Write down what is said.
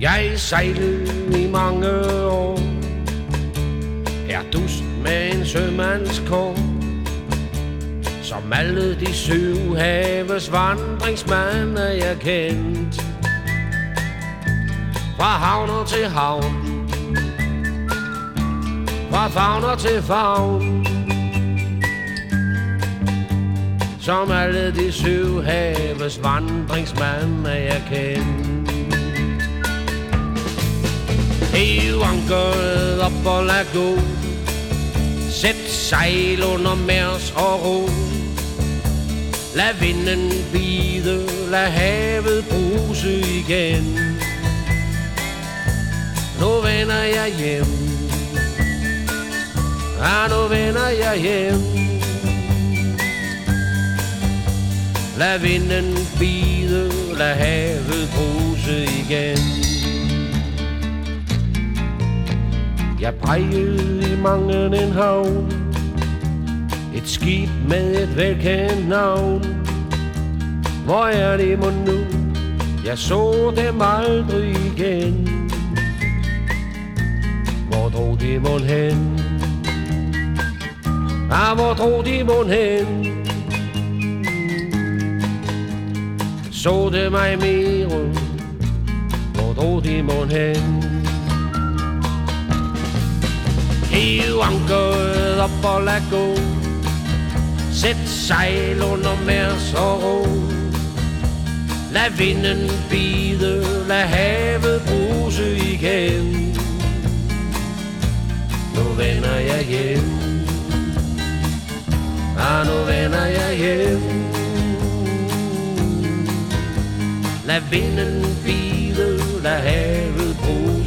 Jeg sejlede i mange år. Er dus med en sømandskår Som alle de syv haves vandringsmænd er jeg kendt Fra havner til havn. Fra fagner til favn. Som alle de syv haves vandringsmænd er jeg kendt Hæv ankeret op og lad gå. Sæt sejl under mærs og ro Lad vinden bide, lad havet bruse igen. Nu vender jeg hjem. Ah, nu vender jeg hjem. Lad vinden bide, lad havet bruse igen. Jeg prejede i mange en havn Et skib med et velkendt navn Hvor er det mon nu? Jeg så dem aldrig igen Hvor drog de mon hen? Ah, hvor drog de mon hen? Så det mig mere Hvor drog de mon hen? Hæv ankeret op og lad gå. Sæt sejl under mærs og ro Lad vinden bide, lad havet bruse igen. Nu vender jeg hjem. Ah, nu vender jeg hjem. Lad vinden bide, lad havet bruse